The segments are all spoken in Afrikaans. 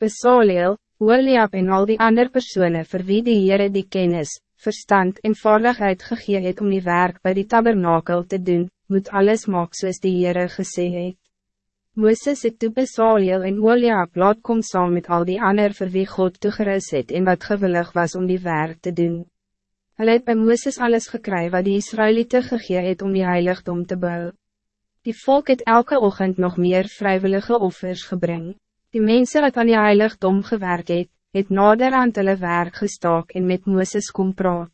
Besaliel, Oliab en al die andere personen vir wie die Heere die kennis, verstand en vaardigheid gegee het om die werk bij die tabernakel te doen, moet alles maak soos die Heere gesê het. Mooses het toe Besaliel en Oliab laat kom saam met al die ander vir wie God toegeris het en wat gewillig was om die werk te doen. Hulle het by Mooses alles gekry wat die Israëlieten gegee het om die heiligdom te bouwen. Die volk het elke ochtend nog meer vrijwillige offers gebring. Die mensen wat aan die heiligdom gewerk het, het nader aan hulle werk gestaak en met Mooses kom praat.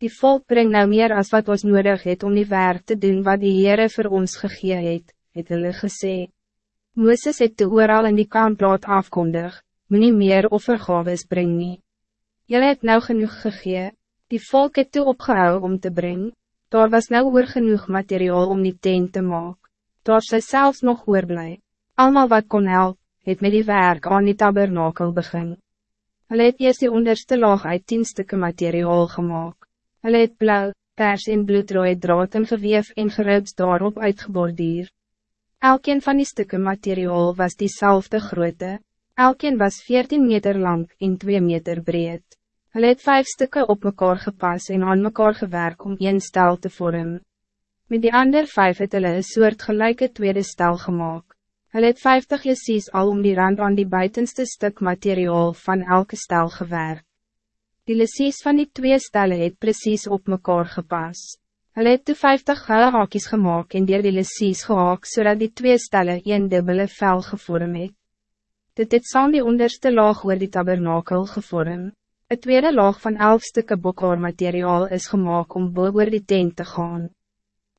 Die volk brengt nou meer als wat ons nodig het om die werk te doen wat die Heere voor ons gegee het, het hulle gesê. Mooses het te ooral in die kamp laat afkondig, moet nie meer offergaves bring nie. Julle het nou genoeg gegee, die volk het toe opgehou om te brengen. daar was nou oor genoeg materiaal om die tent te maken. daar sy selfs nog oorblij. Almal wat kon help, het met die werk aan die tabernakel begin. Hulle het eerst die onderste laag uit tien stukken materiaal gemaakt. Hulle het blauw, pers en bloedrooi draad en geweef en geribs daarop uitgeborduur. Elkeen van die stukken materiaal was diezelfde grootte. Elkeen was 14 meter lang en 2 meter breed. Hulle het vijf stukken op mekaar gepas en aan mekaar gewerk om een stel te vormen. Met die ander vijf het hulle een soort gelijke tweede stel gemaakt. Hulle het 50 jesies al om die rand aan die buitenste stuk materiaal van elke stel gewerkt. Die lesies van die twee stellen het precies op mekaar gepas. Hulle het toe 50 gouden haakjes gemaakt en dier die lesies gehaak zodat die twee stellen een dubbele vel gevorm het. Dit het saam die onderste laag oor die tabernakel gevorm. Het tweede laag van elf stukken bokhaar materiaal is gemaakt om boven oor die tent te gaan.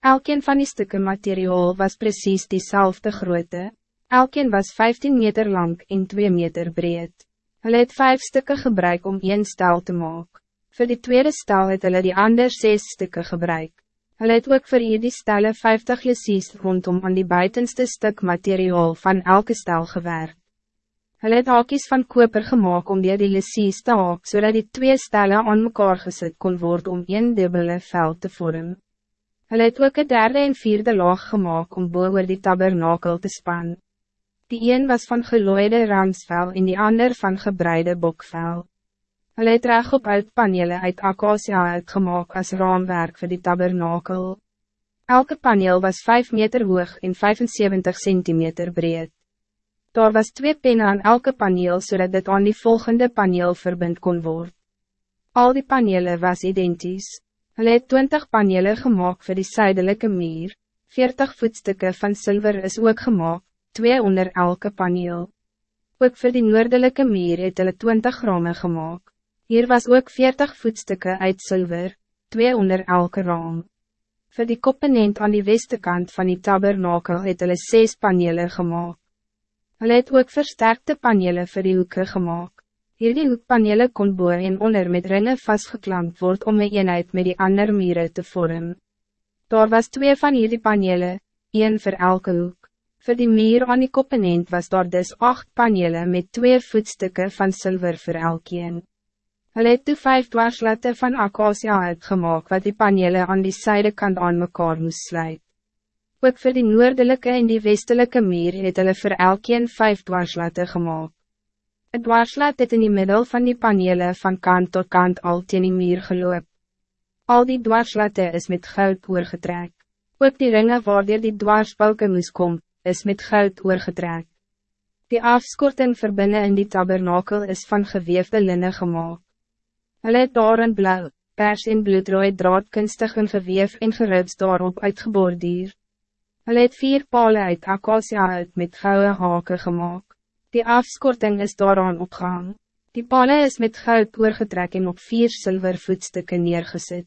Elkeen van die stukken materiaal was precies diezelfde grootte. Elkeen was 15 meter lang en 2 meter breed. Hulle het vijf stukken gebruik om één stel te maken. Voor die tweede stel het hulle die ander zes stukken gebruik. Hulle het ook voor die stelle 50 jesies rondom aan die buitenste stuk materiaal van elke stel gewerkt. Hulle het hakies van koper gemaakt om die die lesies te haak, zodat die twee stellen aan mekaar gezet kon worden om een dubbele veld te vormen. Hulle het ook een derde en vierde laag gemaakt om boven die tabernakel te spannen. Die een was van gelooide ramsvel en die ander van gebreide bokvel. Hulle het reg op uitpanele uit acacia uitgemaak as raamwerk voor die tabernakel. Elke paneel was 5 meter hoog en 75 centimeter breed. Daar was twee pennen aan elke paneel zodat dit aan die volgende paneel verbind kon worden. Al die panelen was identisch. Hulle het 20 panelen gemaakt voor die zuidelijke muur. 40 voetstukken van zilver is ook gemaakt twee onder elke paneel. Ook voor die noordelijke meer het hulle 20 gramme gemaakt. Hier was ook 40 voetstukken uit zilver, twee onder elke raam. Voor die koppenent aan die westekant van die tabernakel het hulle 6 panelen gemaakt. Hulle het ook versterkte panelen voor die hoeken gemaakt. Hier die hoekpanelen kon boer en onder met ringen vastgeklampt worden om een eenheid met die andere mieren te vormen. Daar was twee van hierdie panelen, één voor elke hoek. Voor die meer aan die koppenend was daar dus acht panelen met twee voetstukken van zilver voor elkeen. Hulle het toe vijf dwarslatte van acacia uitgemaak wat die panelen aan die zijdekant aan mekaar moest sluit. Ook voor die noordelijke en die westelijke meer het hulle voor elkeen vijf dwarslatte gemaakt. Het dwarslat het in die middel van die panelen van kant tot kant al teen die meer geloop. Al die dwarslatte is met goud oorgetrek. Ook die ringen waar die dwarsbalken moest komen, is met goud oorgetrek. Die afskorting verbinnen in die tabernakel is van geweefde linnen gemaakt. Hulle het daar in blauw, pers en bloedrooi draad kunstig en geweef en geribs daarop uitgeborduur. Hulle het vier palen uit acacia uit met gouden haken gemaakt. Die afskorting is daaraan opgehang. Die palen is met goud oorgetrek en op vier zilvervoetstukken neergezet.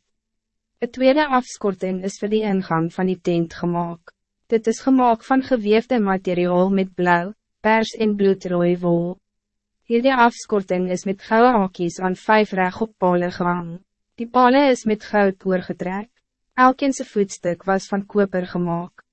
Het tweede afskorting is voor die ingang van die tent gemaakt. Dit is gemaakt van geweefde materiaal met blauw, pers en bloedrooi wol. Hierdie afskorting is met gouden haakjes aan vijf reg op pale gehang. Die pale is met goud oorgetrek. Elkeense voetstuk was van koper gemaakt.